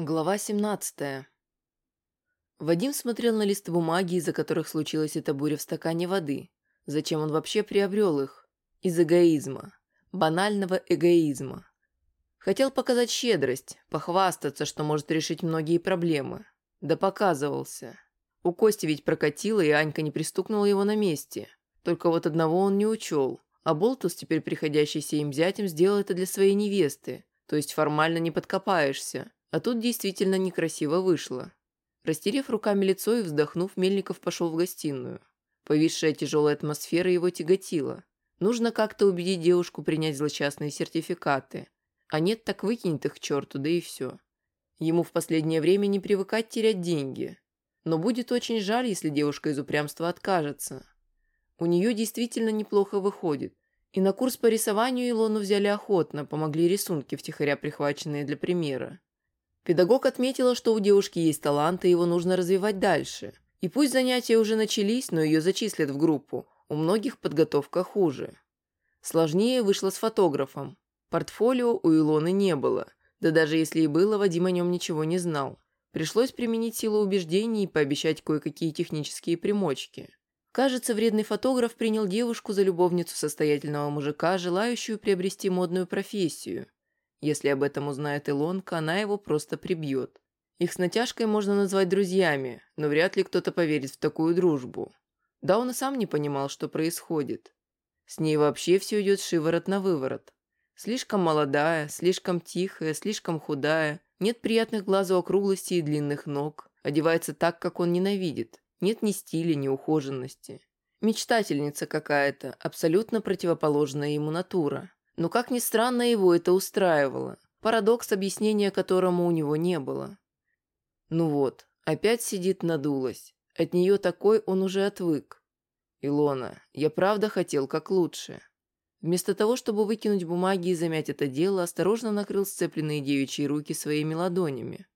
Глава 17. Вадим смотрел на листы бумаги, из-за которых случилась эта буря в стакане воды. Зачем он вообще приобрел их? Из эгоизма. Банального эгоизма. Хотел показать щедрость, похвастаться, что может решить многие проблемы. Да показывался. У Кости ведь прокатило, и Анька не пристукнула его на месте. Только вот одного он не учел. А Болтус, теперь приходящийся им зятем, сделал это для своей невесты. То есть формально не подкопаешься. А тут действительно некрасиво вышло. Растерев руками лицо и вздохнув, Мельников пошел в гостиную. Повисшая тяжелая атмосфера его тяготила. Нужно как-то убедить девушку принять злочастные сертификаты. А нет, так выкинет их к черту, да и все. Ему в последнее время не привыкать терять деньги. Но будет очень жаль, если девушка из упрямства откажется. У нее действительно неплохо выходит. И на курс по рисованию Илону взяли охотно, помогли рисунки, втихаря прихваченные для примера. Педагог отметила, что у девушки есть талант, и его нужно развивать дальше. И пусть занятия уже начались, но ее зачислят в группу. У многих подготовка хуже. Сложнее вышло с фотографом. Портфолио у Илоны не было. Да даже если и было, Вадим о нем ничего не знал. Пришлось применить силу убеждений и пообещать кое-какие технические примочки. Кажется, вредный фотограф принял девушку за любовницу состоятельного мужика, желающую приобрести модную профессию – если об этом узнает Илонка, она его просто прибьет. Их с натяжкой можно назвать друзьями, но вряд ли кто-то поверит в такую дружбу. Да он и сам не понимал, что происходит. С ней вообще все идет шиворот на выворот. Слишком молодая, слишком тихая, слишком худая, нет приятных глазу округлости и длинных ног, одевается так, как он ненавидит, нет ни стиля, ни ухоженности. Мечтательница какая-то, абсолютно противоположная ему натура. Но, как ни странно, его это устраивало. Парадокс, объяснения которому у него не было. Ну вот, опять сидит надулась. От нее такой он уже отвык. Илона, я правда хотел как лучше. Вместо того, чтобы выкинуть бумаги и замять это дело, осторожно накрыл сцепленные девичьи руки своими ладонями.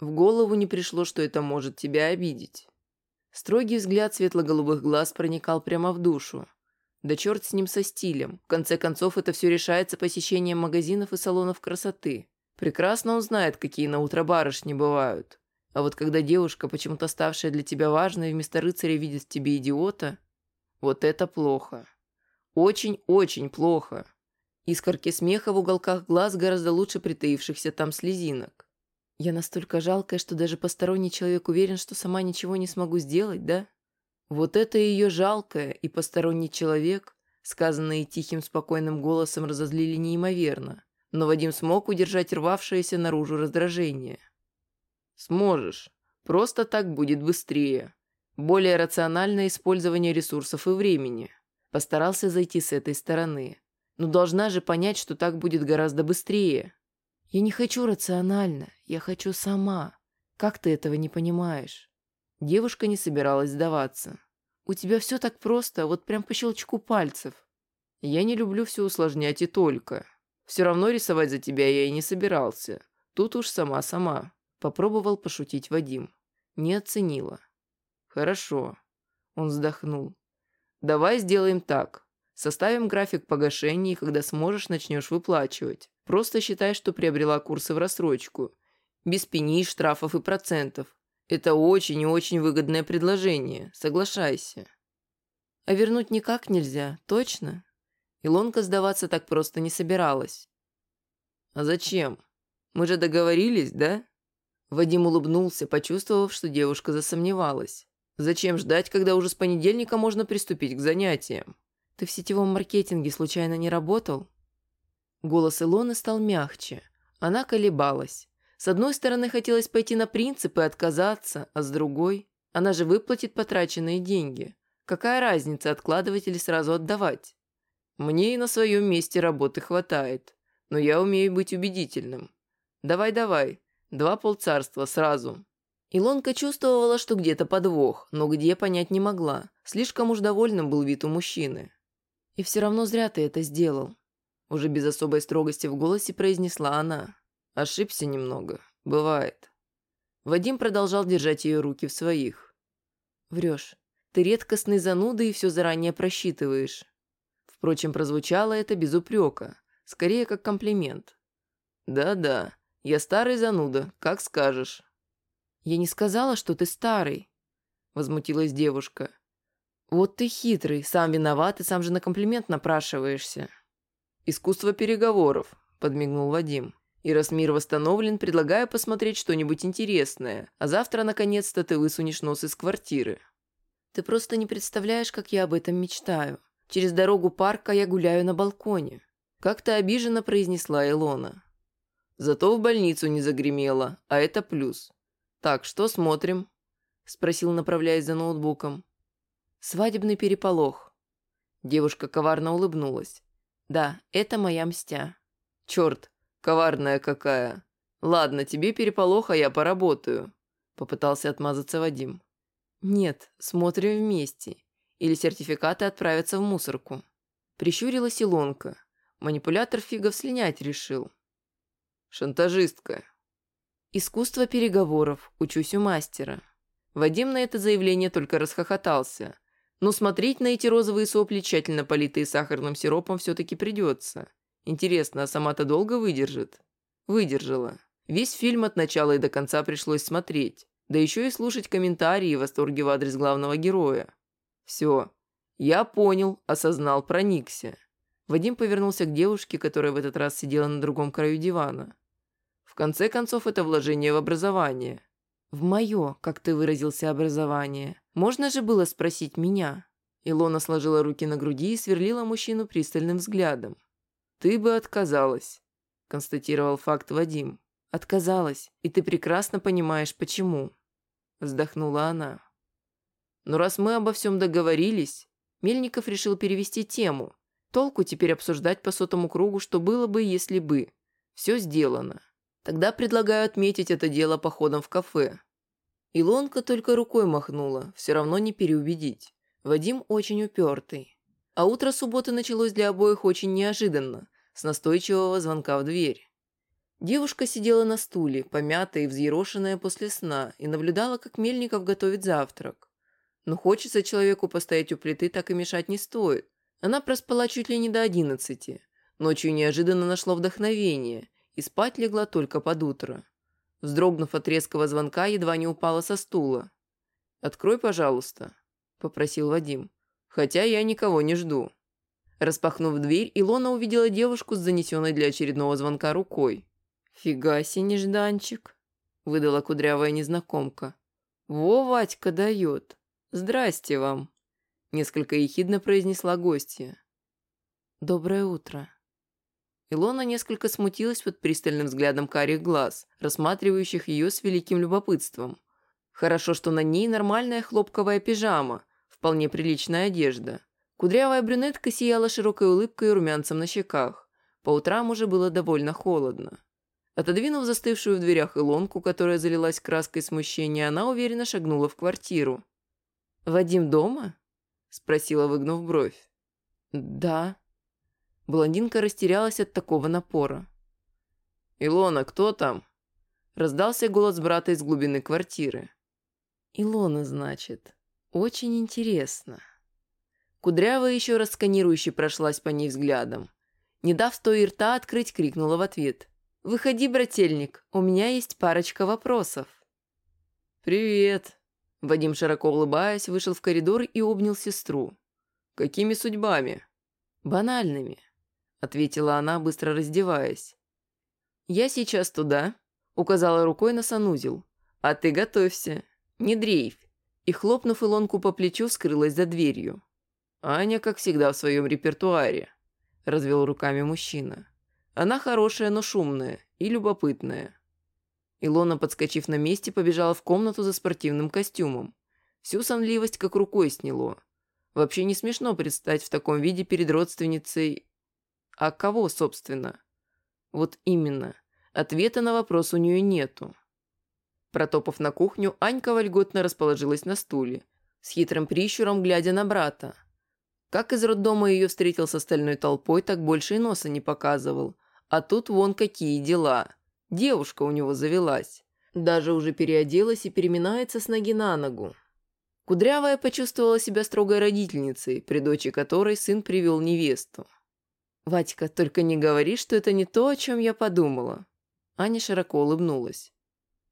В голову не пришло, что это может тебя обидеть. Строгий взгляд светло-голубых глаз проникал прямо в душу. Да черт с ним со стилем. В конце концов, это все решается посещением магазинов и салонов красоты. Прекрасно он знает, какие на утро барышни бывают. А вот когда девушка, почему-то ставшая для тебя важной, вместо рыцаря видит в тебе идиота, вот это плохо. Очень-очень плохо. Искорки смеха в уголках глаз гораздо лучше притаившихся там слезинок. Я настолько жалкая, что даже посторонний человек уверен, что сама ничего не смогу сделать, да? Вот это ее жалкое и посторонний человек, сказанные тихим спокойным голосом, разозлили неимоверно, но Вадим смог удержать рвавшееся наружу раздражение. «Сможешь. Просто так будет быстрее. Более рациональное использование ресурсов и времени». Постарался зайти с этой стороны. Но должна же понять, что так будет гораздо быстрее. «Я не хочу рационально, я хочу сама. Как ты этого не понимаешь?» Девушка не собиралась сдаваться. «У тебя все так просто, вот прям по щелчку пальцев». «Я не люблю все усложнять и только. Все равно рисовать за тебя я и не собирался. Тут уж сама-сама». Попробовал пошутить Вадим. Не оценила. «Хорошо». Он вздохнул. «Давай сделаем так. Составим график погашения, и когда сможешь, начнешь выплачивать. Просто считай, что приобрела курсы в рассрочку. Без пени, штрафов и процентов. Это очень и очень выгодное предложение, соглашайся. А вернуть никак нельзя, точно? Илонка сдаваться так просто не собиралась. А зачем? Мы же договорились, да? Вадим улыбнулся, почувствовав, что девушка засомневалась. Зачем ждать, когда уже с понедельника можно приступить к занятиям? Ты в сетевом маркетинге случайно не работал? Голос Илоны стал мягче. Она колебалась. С одной стороны, хотелось пойти на принцип и отказаться, а с другой... Она же выплатит потраченные деньги. Какая разница, откладывать или сразу отдавать? Мне и на своем месте работы хватает, но я умею быть убедительным. Давай-давай, два полцарства сразу. Илонка чувствовала, что где-то подвох, но где понять не могла. Слишком уж довольным был вид у мужчины. «И все равно зря ты это сделал», – уже без особой строгости в голосе произнесла она. Ошибся немного. Бывает. Вадим продолжал держать ее руки в своих. Врешь. Ты редкостный зануда и все заранее просчитываешь. Впрочем, прозвучало это без упрека. Скорее, как комплимент. Да-да, Я старый зануда, как скажешь». «Я не сказала, что ты старый», — возмутилась девушка. «Вот ты хитрый, сам виноват и сам же на комплимент напрашиваешься». «Искусство переговоров», — подмигнул Вадим. «И раз мир восстановлен, предлагаю посмотреть что-нибудь интересное, а завтра, наконец-то, ты высунешь нос из квартиры». «Ты просто не представляешь, как я об этом мечтаю. Через дорогу парка я гуляю на балконе», — как-то обиженно произнесла Илона. «Зато в больницу не загремело, а это плюс. Так, что смотрим?» — спросил, направляясь за ноутбуком. Свадебный переполох. Девушка коварно улыбнулась. Да, это моя мстя. Черт, коварная какая. Ладно, тебе переполох, а я поработаю. Попытался отмазаться Вадим. Нет, смотрим вместе. Или сертификаты отправятся в мусорку. Прищурилась Илонка. Манипулятор фигов слинять решил. Шантажистка. Искусство переговоров. Учусь у мастера. Вадим на это заявление только расхохотался. Но смотреть на эти розовые сопли, тщательно политые сахарным сиропом, все-таки придется. Интересно, а сама-то долго выдержит? Выдержала. Весь фильм от начала и до конца пришлось смотреть. Да еще и слушать комментарии и восторги в адрес главного героя. Все. Я понял, осознал, проникся. Вадим повернулся к девушке, которая в этот раз сидела на другом краю дивана. В конце концов, это вложение в образование. В мое, как ты выразился, образование. Можно же было спросить меня?» Илона сложила руки на груди и сверлила мужчину пристальным взглядом. «Ты бы отказалась», – констатировал факт Вадим. «Отказалась, и ты прекрасно понимаешь, почему», – вздохнула она. «Но раз мы обо всем договорились», Мельников решил перевести тему. Толку теперь обсуждать по сотому кругу, что было бы, если бы. Все сделано. Тогда предлагаю отметить это дело походом в кафе. Илонка только рукой махнула, все равно не переубедить. Вадим очень упертый. А утро субботы началось для обоих очень неожиданно, с настойчивого звонка в дверь. Девушка сидела на стуле, помятая и взъерошенная после сна, и наблюдала, как Мельников готовит завтрак. Но хочется человеку постоять у плиты, так и мешать не стоит. Она проспала чуть ли не до одиннадцати. Ночью неожиданно нашла вдохновение и спать легла только под утро. Вздрогнув от резкого звонка, едва не упала со стула. «Открой, пожалуйста», – попросил Вадим. «Хотя я никого не жду». Распахнув дверь, Илона увидела девушку с занесенной для очередного звонка рукой. «Фига себе, нежданчик», – выдала кудрявая незнакомка. «Во, Вадька дает. Здрасте вам», – несколько ехидно произнесла гостья. «Доброе утро», Илона несколько смутилась под пристальным взглядом карих глаз, рассматривающих ее с великим любопытством. Хорошо, что на ней нормальная хлопковая пижама, вполне приличная одежда. Кудрявая брюнетка сияла широкой улыбкой и румянцем на щеках. По утрам уже было довольно холодно. Отодвинув застывшую в дверях Илонку, которая залилась краской смущения, она уверенно шагнула в квартиру. «Вадим дома?» – спросила, выгнув бровь. «Да», Блондинка растерялась от такого напора. «Илона, кто там?» Раздался голос брата из глубины квартиры. «Илона, значит. Очень интересно». Кудрявая еще раз сканирующе прошлась по ней взглядом. Не дав той рта открыть, крикнула в ответ. «Выходи, брательник, у меня есть парочка вопросов». «Привет!» Вадим, широко улыбаясь, вышел в коридор и обнял сестру. «Какими судьбами?» «Банальными ответила она, быстро раздеваясь. «Я сейчас туда», — указала рукой на санузел. «А ты готовься, не дрейфь». И, хлопнув Илонку по плечу, скрылась за дверью. «Аня, как всегда, в своем репертуаре», — развел руками мужчина. «Она хорошая, но шумная и любопытная». Илона, подскочив на месте, побежала в комнату за спортивным костюмом. Всю сонливость как рукой сняло. Вообще не смешно предстать в таком виде перед родственницей а кого, собственно? Вот именно. Ответа на вопрос у нее нету. Протопав на кухню, Анька вольготно расположилась на стуле, с хитрым прищуром глядя на брата. Как из роддома ее встретил с остальной толпой, так больше и носа не показывал. А тут вон какие дела. Девушка у него завелась. Даже уже переоделась и переминается с ноги на ногу. Кудрявая почувствовала себя строгой родительницей, при дочи которой сын привел невесту. «Вадька, только не говори, что это не то, о чем я подумала». Аня широко улыбнулась.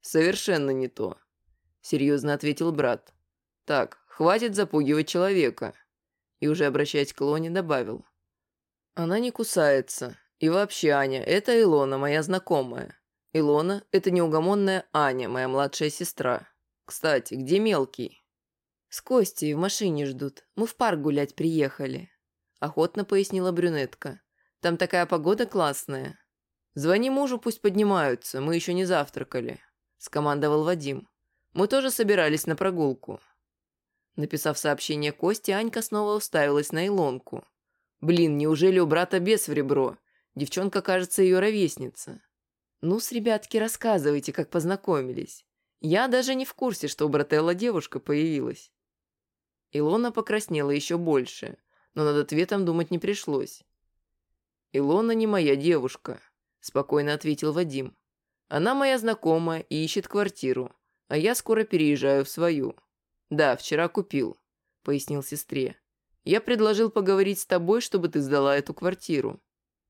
«Совершенно не то», — серьезно ответил брат. «Так, хватит запугивать человека». И уже обращаясь к Лоне, добавил. «Она не кусается. И вообще, Аня, это Илона, моя знакомая. Илона – это неугомонная Аня, моя младшая сестра. Кстати, где мелкий?» «С Костей в машине ждут. Мы в парк гулять приехали», – охотно пояснила брюнетка. «Там такая погода классная». «Звони мужу, пусть поднимаются, мы еще не завтракали», – скомандовал Вадим. «Мы тоже собирались на прогулку». Написав сообщение Косте, Анька снова уставилась на Илонку. «Блин, неужели у брата бес в ребро? Девчонка, кажется, ее ровесница». «Ну, с ребятки, рассказывайте, как познакомились. Я даже не в курсе, что у брателла девушка появилась». Илона покраснела еще больше, но над ответом думать не пришлось. «Илона не моя девушка», – спокойно ответил Вадим. «Она моя знакомая и ищет квартиру, а я скоро переезжаю в свою». «Да, вчера купил», – пояснил сестре. «Я предложил поговорить с тобой, чтобы ты сдала эту квартиру».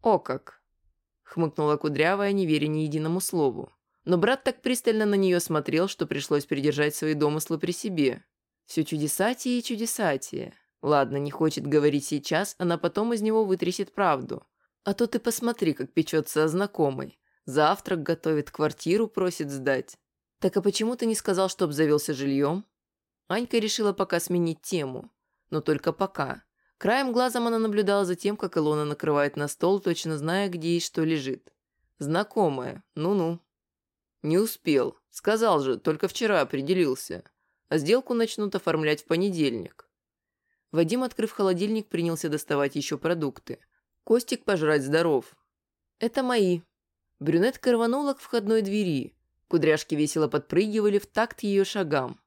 «О как!» – хмыкнула Кудрявая, не веря ни единому слову. Но брат так пристально на нее смотрел, что пришлось придержать свои домыслы при себе. Все чудесатие и чудесатие. Ладно, не хочет говорить сейчас, она потом из него вытрясет правду. А то ты посмотри, как печется о знакомой. Завтрак готовит, квартиру просит сдать. Так а почему ты не сказал, чтоб завелся жильем? Анька решила пока сменить тему. Но только пока. Краем глазом она наблюдала за тем, как Илона накрывает на стол, точно зная, где и что лежит. Знакомая. Ну-ну. Не успел. Сказал же, только вчера определился. А сделку начнут оформлять в понедельник. Вадим, открыв холодильник, принялся доставать еще продукты. Костик пожрать здоров. Это мои. Брюнетка рванула к входной двери. Кудряшки весело подпрыгивали в такт ее шагам.